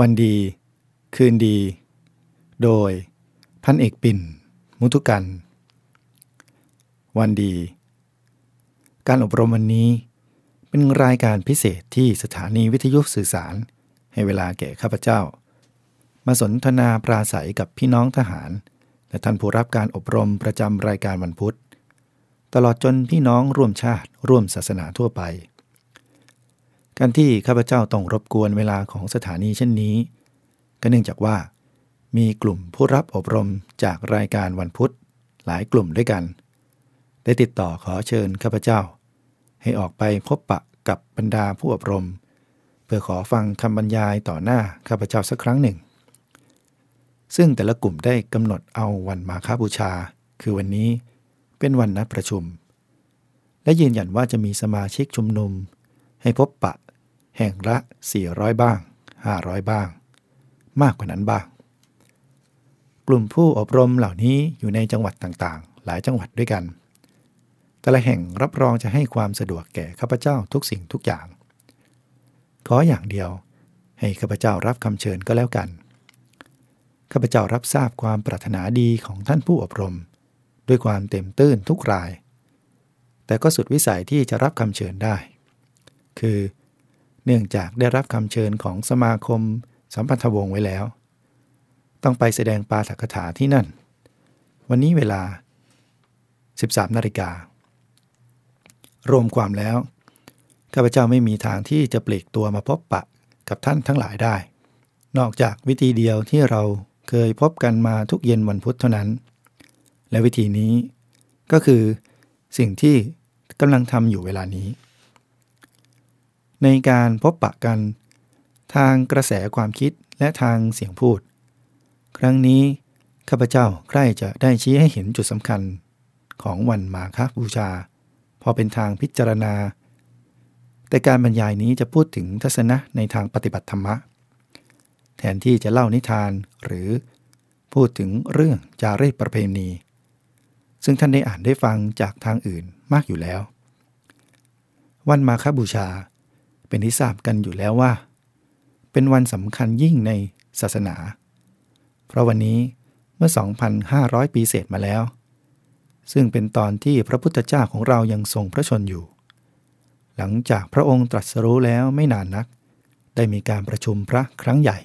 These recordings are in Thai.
วันดี คืนดี โดย พันเอกปิ่น มุทุกัน วันดี การอบรมวันนี้ เป็นรายการพิเศษที่สถานีวิทยุสื่อสาร ให้เวลาแก่ข้าพเจ้า มาสนทนาปราศัยกับพี่น้องทหาร และท่านผู้รับการอบรมประจำรายการวันพุธ ตลอดจนพี่น้องร่วมชาติร่วมศาสนาทั่วไป การที่ข้าพเจ้าต้องรบกวนเวลาของสถานีเช่นนี้ ก็เนื่องจากว่า มีกลุ่มผู้รับอบรมจากรายการวันพุธหลายกลุ่มด้วยกัน ได้ติดต่อขอเชิญข้าพเจ้า ให้ออกไปพบปะกับบรรดาผู้อบรม เพื่อขอฟังคำบรรยายต่อหน้าข้าพเจ้าสักครั้งหนึ่ง ซึ่งแต่ละกลุ่มได้กำหนดเอาวันมาฆบูชา คือวันนี้เป็นวันนัดประชุม และยืนยันว่าจะมีสมาชิกชุมนุม ให้พบปะ แห่งละ 400 บ้าง 500 บ้าง มากกว่านั้นบ้าง กลุ่มผู้อบรมเหล่านี้อยู่ในจังหวัดต่างๆ หลายจังหวัดด้วยกัน แต่ละแห่งรับรองจะให้ความสะดวกแก่ข้าพเจ้าทุกสิ่งทุกอย่าง ขออย่างเดียวให้ข้าพเจ้ารับคำเชิญก็แล้วกันข้าพเจ้ารับทราบความปรารถนาดีของท่านผู้อบรม ด้วยความเต็มตื้นทุกราย แต่ก็สุดวิสัยที่จะรับคำเชิญได้ คือ เนื่องจากได้รับคำเชิญของสมาคมสัมพันธวงศ์ไว้แล้ว ต้องไปแสดงปาฐกถาที่นั่น วันนี้เวลา 13นาฬิการวมความแล้วข้าพเจ้าไม่มีทางที่จะปลีกตัวมาพบปะกับท่านทั้งหลายได้ นอกจากวิธีเดียวที่เราเคยพบกันมาทุกเย็นวันพุธเท่านั้น และวิธีนี้ก็คือสิ่งที่กำลังทำอยู่เวลานี้ ในการพบปะกัน ทางกระแสความคิดและทางเสียงพูด ครั้งนี้ข้าพเจ้าใคร่จะได้ชี้ให้เห็นจุดสำคัญของวันมาฆบูชา พอเป็นทางพิจารณา แต่การบรรยายนี้จะพูดถึงทัศนะในทางปฏิบัติธรรมะ แทนที่จะเล่านิทานหรือพูดถึงเรื่องจารีตประเพณี ซึ่งท่านได้อ่านได้ฟังจากทางอื่นมากอยู่แล้ว วันมาฆบูชา เป็นที่ทราบกันอยู่แล้วว่า เป็นวันสำคัญยิ่งในศาสนา เพราะวันนี้เมื่อ 2,500 ปีเศษมาแล้ว ซึ่งเป็นตอนที่พระพุทธเจ้าของเรายังทรงพระชนอยู่ หลังจากพระองค์ตรัสรู้แล้วไม่นานนัก ได้มีการประชุมพระครั้งใหญ่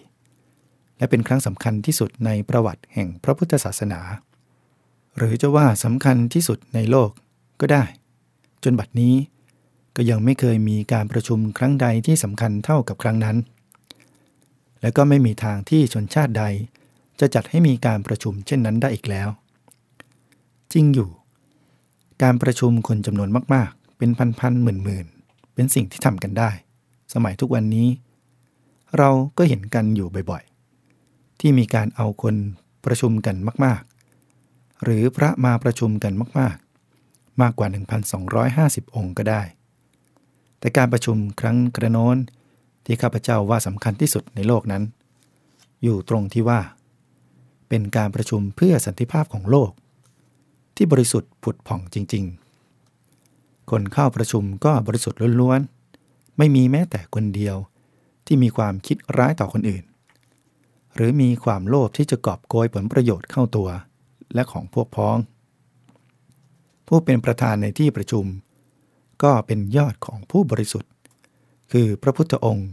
และเป็นครั้งสำคัญที่สุดในประวัติแห่งพระพุทธศาสนา หรือจะว่าสำคัญที่สุดในโลกก็ได้ จนบัดนี้ ก็ยังไม่เคยมีการประชุมครั้งใดที่สำคัญเท่ากับครั้งนั้น และก็ไม่มีทางที่ชนชาติใด จะจัดให้มีการประชุมเช่นนั้นได้อีกแล้ว จริงอยู่ การประชุมคนจำนวนมากๆ เป็นพันๆหมื่นๆ เป็นสิ่งที่ทำกันได้ สมัยทุกวันนี้ เราก็เห็นกันอยู่บ่อยๆ ที่มีการเอาคนประชุมกันมากๆ หรือพระมาประชุมกันมากๆ มากกว่า 1,250 องค์ก็ได้ แต่การประชุมครั้งกระโน้นที่ข้าพเจ้าว่าสำคัญที่สุดในโลกนั้น อยู่ตรงที่ว่า เป็นการประชุมเพื่อสันติภาพของโลก ที่บริสุทธิ์ผุดผ่องจริง ๆ คนเข้าประชุมก็บริสุทธิ์ล้วนๆ ไม่มีแม้แต่คนเดียวที่มีความคิดร้ายต่อคนอื่น หรือมีความโลภที่จะกอบโกยผลประโยชน์เข้าตัวและของพวกพ้อง ผู้เป็นประธานในที่ประชุม ก็เป็นยอดของผู้บริสุทธิ์ คือพระพุทธองค์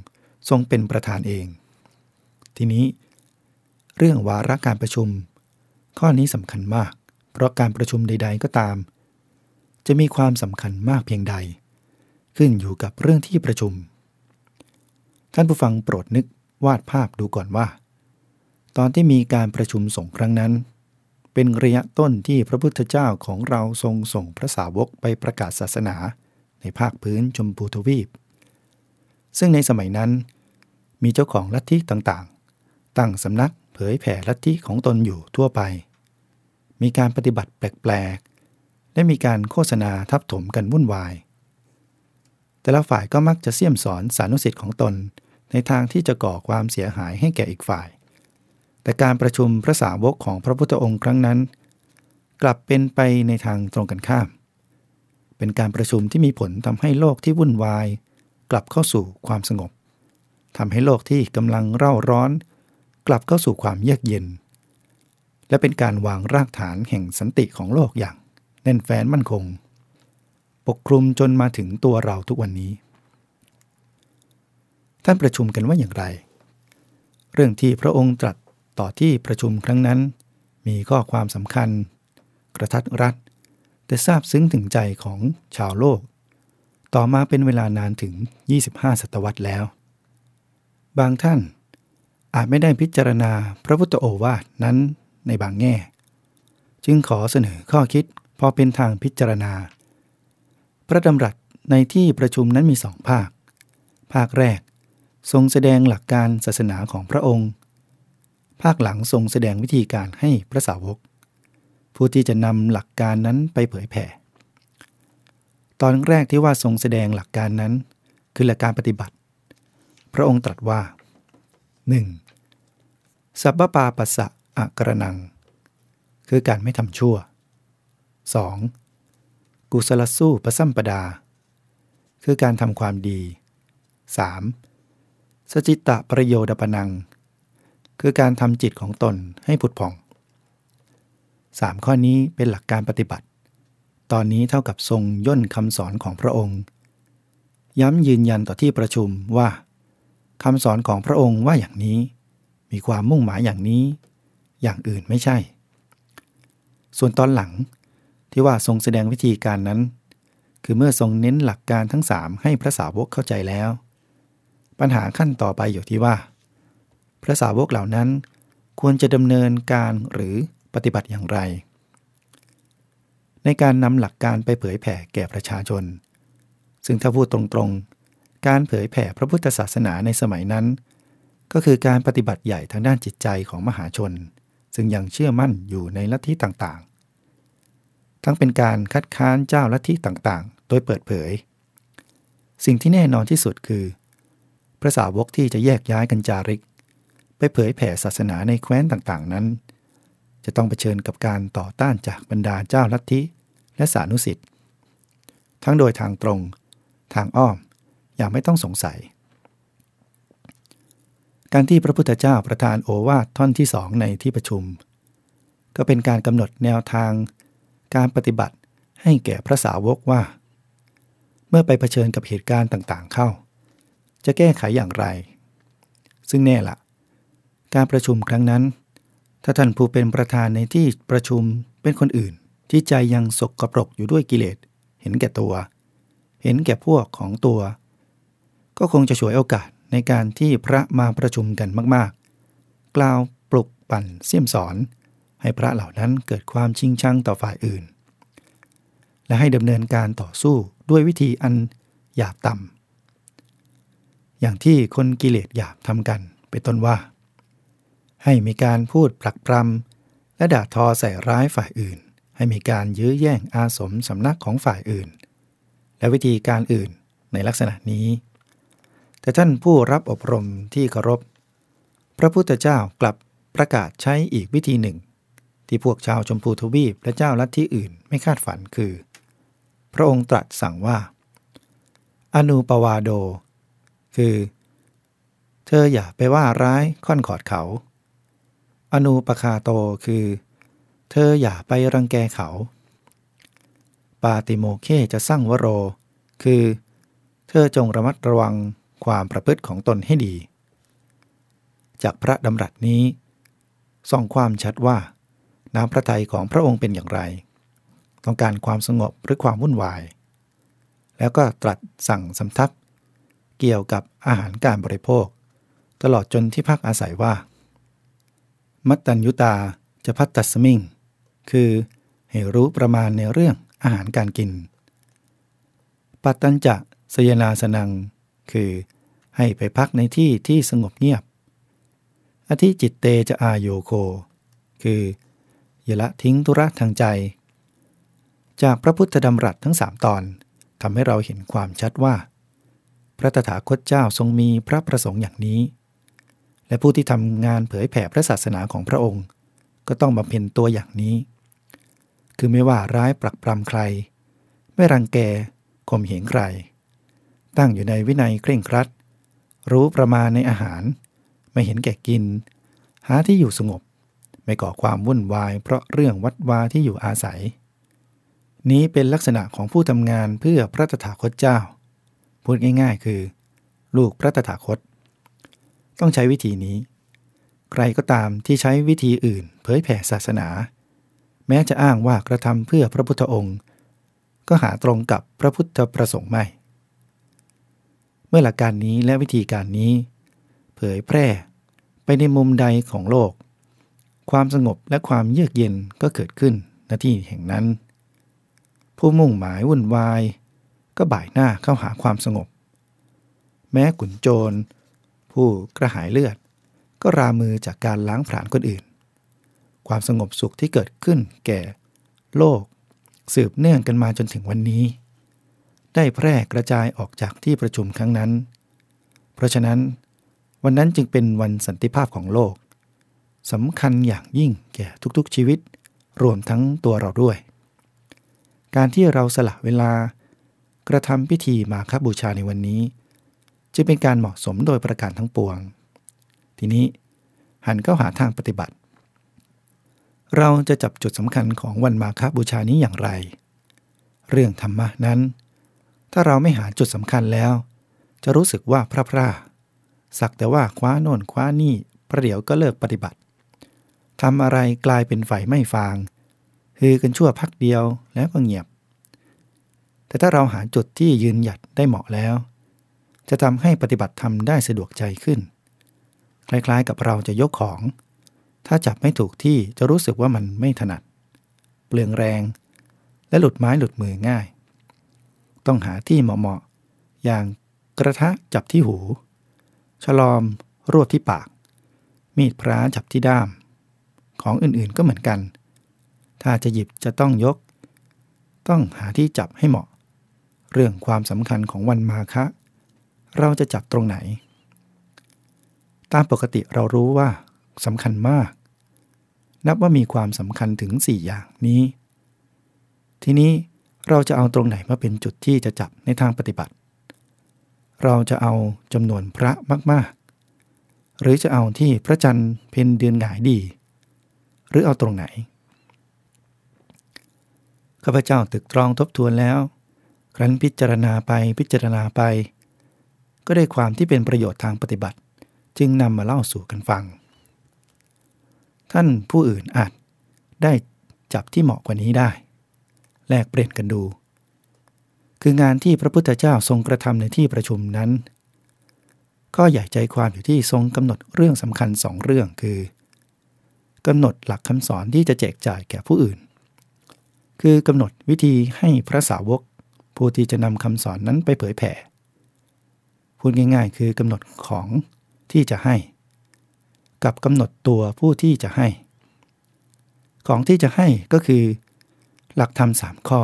ทรงเป็นประธานเอง ทีนี้ เรื่องวาระการประชุม ข้อนี้สำคัญมาก เพราะการประชุมใด ๆก็ตาม จะมีความสำคัญมากเพียงใด ขึ้นอยู่กับเรื่องที่ประชุม ท่านผู้ฟังโปรดนึกวาดภาพดูก่อนว่า ตอนที่มีการประชุมสงครั้งนั้น เป็นระยะต้นที่พระพุทธเจ้าของเราทรงส่งพระสาวกไปประกาศศาสนา ในภาคพื้นชมพูทวีป ซึ่งในสมัยนั้น มีเจ้าของลัทธิต่างๆ ตั้งสำนักเผยแผ่ลัทธิของตนอยู่ทั่วไป มีการปฏิบัติแปลกๆ และมีการโฆษณาทับถมกันวุ่นวาย แต่ละฝ่ายก็มักจะเสี่ยมสอนสานุสิทธิ์ของตนในทางที่จะก่อความเสียหายให้แก่อีกฝ่าย แต่การประชุมพระสาวกของพระพุทธองค์ครั้งนั้น กลับเป็นไปในทางตรงกันข้าม เป็นการประชุมที่มีผลทำให้โลกที่วุ่นวาย กลับเข้าสู่ความสงบทำให้โลกที่กำลังเร่าร้อน กลับเข้าสู่ความเยือกเย็น และเป็นการวางรากฐานแห่งสันติของโลกอย่างแน่นแฟ้นมั่นคง ปกคลุมจนมาถึงตัวเราทุกวันนี้ ท่านประชุมกันว่าอย่างไร เรื่องที่พระองค์ตรัสต่อที่ประชุมครั้งนั้น มีข้อความสำคัญ กระทัดรัด แต่ทราบซึ้งถึงใจของชาวโลก ต่อมาเป็นเวลานานถึง 25 ศตวรรษแล้ว บางท่านอาจไม่ได้พิจารณาพระพุทธโอวาทนั้นในบางแง่ จึงขอเสนอข้อคิดพอเป็นทางพิจารณา พระดำรัสในที่ประชุมนั้นมีสองภาค ภาคแรก ทรงแสดงหลักการศาสนาของพระองค์ ภาคหลังทรงแสดงวิธีการให้พระสาวก ผู้ที่จะนำหลักการนั้นไปเผยแผ่ ตอนแรกที่ว่าทรงแสดงหลักการนั้น คือหลักการปฏิบัติ พระองค์ตรัสว่า 1. สัพปาปัสสะอะกระนัง คือการไม่ทำชั่ว 2. กุศลสู้ประสัมปดา คือการทำความดี 3. สจิตตะประโยชน์ปนัง คือการทำจิตของตนให้ผุดผ่อง 3 ข้อนี้เป็นหลักการปฏิบัติ ตอนนี้เท่ากับทรงย่นคำสอนของพระองค์ ย้ำยืนยันต่อที่ประชุมว่าคำสอนของพระองค์ว่าอย่างนี้ มีความมุ่งหมายอย่างนี้ อย่างอื่นไม่ใช่ ส่วนตอนหลังที่ว่าทรงแสดงวิธีการนั้น คือเมื่อทรงเน้นหลักการทั้งสามให้พระสาวกเข้าใจแล้ว ปัญหาขั้นต่อไปอยู่ที่ว่า พระสาวกเหล่านั้นควรจะดำเนินการหรือ ปฏิบัติอย่างไร ในการนำหลักการไปเผยแผ่แก่ประชาชน ซึ่งถ้าพูดตรงๆ การเผยแผ่พระพุทธศาสนาในสมัยนั้น ก็คือการปฏิบัติใหญ่ทางด้านจิตใจของมหาชน ซึ่งยังเชื่อมั่นอยู่ในลัทธิต่างๆ ทั้งเป็นการคัดค้านเจ้าลัทธิต่างๆ โดยเปิดเผย สิ่งที่แน่นอนที่สุดคือ พระสาวกที่จะแยกย้ายกันจาริก ไปเผยแผ่ศาสนาในแคว้นต่างๆนั้น จะต้องเผชิญกับการต่อต้านจากบรรดาเจ้าลัทธิและสานุสิทธิ์ทั้งโดยทางตรง ทางอ้อม อย่างไม่ต้องสงสัย การที่พระพุทธเจ้าประทานโอวาทท่อนที่สองในที่ประชุม ก็เป็นการกำหนดแนวทาง การปฏิบัติให้แก่พระสาวกว่า เมื่อไปเผชิญกับเหตุการณ์ต่างๆเข้า จะแก้ไขอย่างไร ซึ่งแน่ละ การประชุมครั้งนั้น ถ้าท่านผู้เป็นประธานในที่ประชุมเป็นคนอื่น ที่ใจยังสกรปรกอยู่ด้วยกิเลส เห็นแก่ตัว เห็นแก่พวกของตัว ก็คงจะฉวยโอกาสในการที่พระมาประชุมกันมากๆ กล่าวปลุกปั่นเสี่ยมสอน ให้พระเหล่านั้นเกิดความชิงชังต่อฝ่ายอื่น และให้ดำเนินการต่อสู้ด้วยวิธีอันหยาบต่ำอย่างที่คนกิเลสหยาบทำกัน เป็นต้นว่า ให้มีการพูดปลักปรำและด่าทอใส่ร้ายฝ่ายอื่น ให้มีการยื้อแย่งอาสมสำนักของฝ่ายอื่น และวิธีการอื่นในลักษณะนี้ แต่ท่านผู้รับอบรมที่เคารพ พระพุทธเจ้ากลับประกาศใช้อีกวิธีหนึ่ง ที่พวกชาวชมพูทวีปและเจ้าลัทธิอื่นไม่คาดฝันคือ พระองค์ตรัสสั่งว่า อนุปวาโด คือ เธออย่าไปว่าร้ายค่อนขอดเขา อนุปคาโตคือ เธออย่าไปรังแกเขา ปาติโมเคจะสร้างวโร คือ เธอจงระมัดระวังความประพฤติของตนให้ดี จากพระดำรัสนี้ ส่องความชัดว่า น้ำพระทัยของพระองค์เป็นอย่างไร ต้องการความสงบหรือความวุ่นวาย แล้วก็ตรัสสั่งสำทับ เกี่ยวกับอาหารการบริโภค ตลอดจนที่พักอาศัยว่า มัตตัญยุตาจะพัตตสมิง คือให้รู้ประมาณในเรื่องอาหารการกิน ปัตตัญจะสยนาสนัง คือให้ไปพักในที่ที่สงบเงียบ อธิจิตเตจะอาโยโค คืออย่าละทิ้งธุระทางใจ จากพระพุทธดำรัสทั้งสามตอนทำให้เราเห็นความชัดว่า พระตถาคตเจ้าทรงมีพระประสงค์อย่างนี้ และผู้ที่ทำงานเผยแผ่พระศาสนาของพระองค์ ก็ต้องบำเพ็ญตัวอย่างนี้ คือไม่ว่าร้ายปรักปรำใคร ไม่รังแกข่มเหงใคร ตั้งอยู่ในวินัยเคร่งครัด รู้ประมาณในอาหาร ไม่เห็นแก่กิน หาที่อยู่สงบ ไม่ก่อความวุ่นวาย เพราะเรื่องวัดวาที่อยู่อาศัย นี้เป็นลักษณะของผู้ทำงานเพื่อพระตถาคตเจ้า พูดง่าย ๆ คือ ลูกพระตถาคต ต้องใช้วิธีนี้ ใครก็ตามที่ใช้วิธีอื่น เผยแผ่ศาสนา แม้จะอ้างว่ากระทำเพื่อพระพุทธองค์ ก็หาตรงกับพระพุทธประสงค์ไม่ เมื่อหลักการนี้และวิธีการนี้ เผยแพร่ไปในมุมใดของโลก ความสงบและความเยือกเย็นก็เกิดขึ้นณที่แห่งนั้น ผู้มุ่งหมายวุ่นวาย ก็บ่ายหน้าเข้าหาความสงบ แม้ขุนโจร ผู้กระหายเลือด ก็รามือจากการล้างผลาญคนอื่น ความสงบสุขที่เกิดขึ้นแก่ โลก สืบเนื่องกันมาจนถึงวันนี้ ได้แพร่กระจายออกจากที่ประชุมครั้งนั้น เพราะฉะนั้น วันนั้นจึงเป็นวันสันติภาพของโลกสำคัญอย่างยิ่งแก่ทุกๆชีวิต รวมทั้งตัวเราด้วย การที่เราสละเวลากระทำพิธีมาคบูชาในวันนี้ จึงเป็นการเหมาะสมโดยประการทั้งปวง ทีนี้หันเข้าหาทางปฏิบัติ เราจะจับจุดสำคัญของวันมาคบูชานี้อย่างไร เรื่องธรรมะนั้น ถ้าเราไม่หาจุดสำคัญแล้ว จะรู้สึกว่าพระพราสักแต่ว่าคว้าโน่นคว้านี่ประเดี๋ยวก็เลิกปฏิบัติทำอะไรกลายเป็นไฟไม่ฟางฮือกันชั่วพักเดียวแล้วก็เงียบ แต่ถ้าเราหาจุดที่ยืนหยัดได้เหมาะแล้ว จะทำให้ปฏิบัติธรรมได้สะดวกใจขึ้น คล้ายๆกับเราจะยกของ ถ้าจับไม่ถูกที่จะรู้สึกว่ามันไม่ถนัด เปลืองแรง และหลุดไม้หลุดมือง่าย ต้องหาที่เหมาะๆ อย่างกระทะจับที่หู ฉลอม รวดที่ปาก มีดพระจับที่ด้าม ของอื่นๆก็เหมือนกัน ถ้าจะหยิบจะต้องยก ต้องหาที่จับให้เหมาะ เรื่องความสำคัญของวันมาคะ เราจะจับตรงไหน ตามปกติเรารู้ว่าสำคัญมาก นับว่ามีความสำคัญถึง 4 อย่างนี้ ทีนี้เราจะเอาตรงไหนมาเป็นจุดที่จะจับในทางปฏิบัติ เราจะเอาจำนวนพระมากๆ หรือจะเอาที่พระจันทร์เพนเดือนหงายดี หรือเอาตรงไหนข้าพเจ้าตึกตรองทบทวนแล้ว ครั้นพิจารณาไปพิจารณาไป ก็ได้ความที่เป็นประโยชน์ทางปฏิบัติ จึงนำมาเล่าสู่กันฟัง ท่านผู้อื่นอาจได้จับที่เหมาะกว่านี้ได้ แลกเปลี่ยนกันดู คืองานที่พระพุทธเจ้าทรงกระทำในที่ประชุมนั้น ก็ใหญ่ใจความอยู่ที่ทรงกำหนดเรื่องสำคัญสองเรื่องคือกำหนดหลักคำสอนที่จะแจกจ่ายแก่ผู้อื่น คือกำหนดวิธีให้พระสาวก ผู้ที่จะนำคำสอนนั้นไปเผยแผ่ พูดง่ายๆ คือกำหนดของที่จะให้ กับกำหนดตัวผู้ที่จะให้ ของที่จะให้ก็คือ หลักธรรมสามข้อ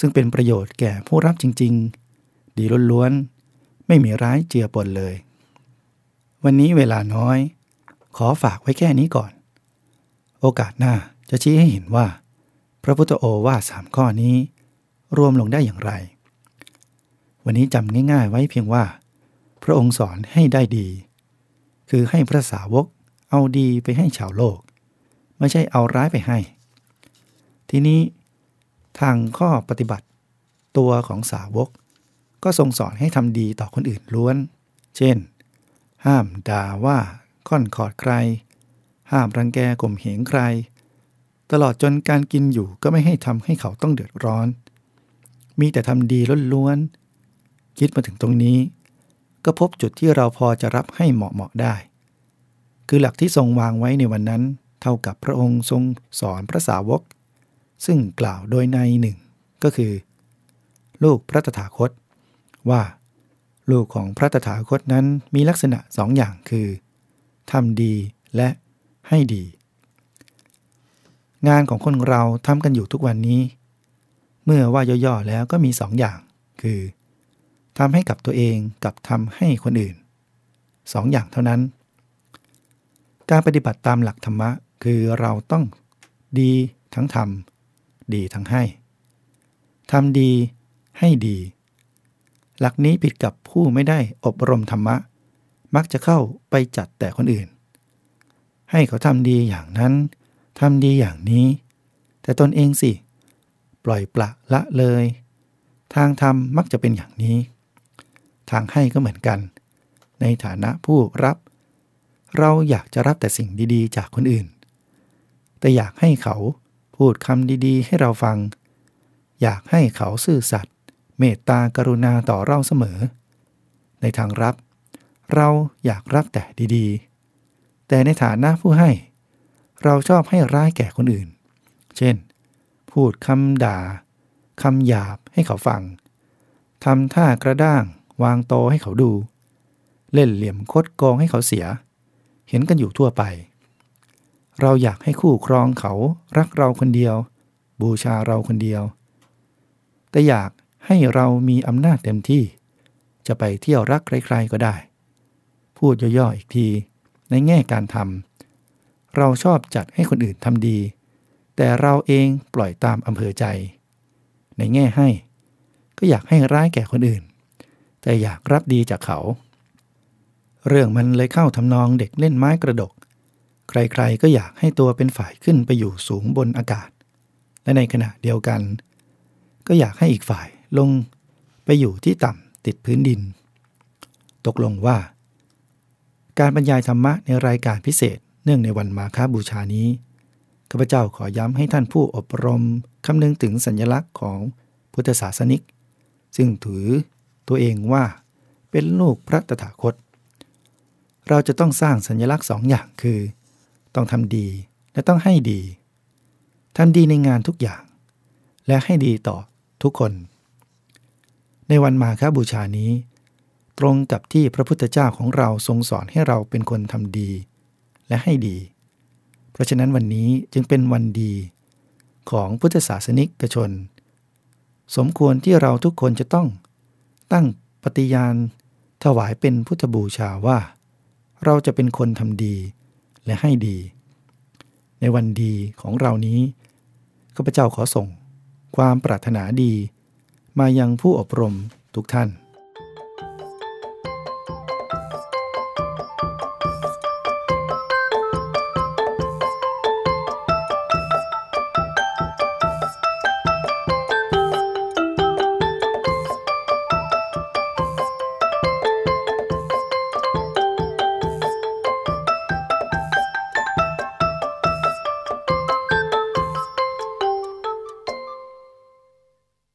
ซึ่งเป็นประโยชน์แก่ผู้รับจริง ๆ ดีล้วนๆ ไม่มีร้ายเจือปนเลย วันนี้เวลาน้อย ขอฝากไว้แค่นี้ก่อน โอกาสหน้าจะชี้ให้เห็นว่า พระพุทธโอวาสามข้อนี้ รวมลงได้อย่างไร วันนี้จำง่าย ๆ ไว้เพียงว่า พระองค์สอนให้ได้ดี คือให้พระสาวกเอาดีไปให้ชาวโลก ไม่ใช่เอาร้ายไปให้ ทีนี้ทางข้อปฏิบัติตัวของสาวก ก็ทรงสอนให้ทำดีต่อคนอื่นล้วน เช่น ห้ามด่าว่าค่อนขอดใคร ห้ามรังแกข่มเหงใคร ตลอดจนการกินอยู่ก็ไม่ให้ทำให้เขาต้องเดือดร้อน มีแต่ทำดีล้วนๆ คิดมาถึงตรงนี้ ก็พบจุดที่เราพอจะรับให้เหมาะๆได้ คือหลักที่ทรงวางไว้ในวันนั้น เท่ากับพระองค์ทรงสอนพระสาวก ซึ่งกล่าวโดยในหนึ่ง ก็คือ ลูกพระตถาคต ว่า ลูกของพระตถาคตนั้นมีลักษณะสองอย่างคือทำดีและให้ดี งานของคนเราทำกันอยู่ทุกวันนี้ เมื่อว่าย่อๆแล้วก็มีสองอย่าง คือ ทำให้กับตัวเองกับทำให้คนอื่นสองอย่างเท่านั้น การปฏิบัติตามหลักธรรมะคือเราต้องดีทั้งทำดีทั้งให้ทำดีให้ดี หลักนี้ผิดกับผู้ไม่ได้อบรมธรรมะ มักจะเข้าไปจัดแต่คนอื่น ให้เขาทำดีอย่างนั้นทำดีอย่างนี้ แต่ตนเองสิ ปล่อยปละละเลย ทางธรรมมักจะเป็นอย่างนี้ ทางให้ก็เหมือนกัน ในฐานะผู้รับ เราอยากจะรับแต่สิ่งดีๆ จากคนอื่น แต่อยากให้เขาพูดคำดีๆ ให้เราฟัง อยากให้เขาซื่อสัตย์เมตตากรุณาต่อเราเสมอ ในทางรับ เราอยากรับแต่ดีๆ แต่ในฐานะผู้ให้ เราชอบให้ร้ายแก่คนอื่น เช่น พูดคำด่าคำหยาบให้เขาฟังทำท่ากระด้าง วางโตให้เขาดู เล่นเหลี่ยมคดโกงให้เขาเสีย เห็นกันอยู่ทั่วไป เราอยากให้คู่ครองเขารักเราคนเดียว บูชาเราคนเดียว แต่อยากให้เรามีอำนาจเต็มที่ จะไปเที่ยวรักใครๆก็ได้ พูดย่อๆอีกที ในแง่การทำเราชอบจัดให้คนอื่นทำดี แต่เราเองปล่อยตามอำเภอใจ ในแง่ให้ ก็อยากให้ร้ายแก่คนอื่น แต่อยากรับดีจากเขา เรื่องมันเลยเข้าทำนองเด็กเล่นไม้กระดก ใครๆก็อยากให้ตัวเป็นฝ่ายขึ้นไปอยู่สูงบนอากาศ และในขณะเดียวกัน ก็อยากให้อีกฝ่ายลงไปอยู่ที่ต่ำติดพื้นดิน ตกลงว่า การบรรยายธรรมะในรายการพิเศษเนื่องในวันมาคาบูชานี้ข้าพเจ้าขอย้ำให้ท่านผู้อบรมคำนึงถึงสัญลักษณ์ของพุทธศาสนิก ซึ่งถือ ตัวเองว่าเป็นลูกพระตถาคต เราจะต้องสร้างสัญลักษณ์สองอย่างคือ ต้องทำดีและต้องให้ดีทำดีในงานทุกอย่าง และให้ดีต่อทุกคน ในวันมาคบูชานี้ ตรงกับที่พระพุทธเจ้าของเราทรงสอนให้เราเป็นคนทำดี และให้ดี เพราะฉะนั้นวันนี้จึงเป็นวันดีของพุทธศาสนิกชน สมควรที่เราทุกคนจะต้อง ตั้งปฏิญาณ ถวายเป็นพุทธบูชาว่า เราจะเป็นคนทำดีและให้ดี ในวันดีของเรานี้ข้าพเจ้าขอส่ง ความปรารถนาดี มายังผู้อบรมทุกท่าน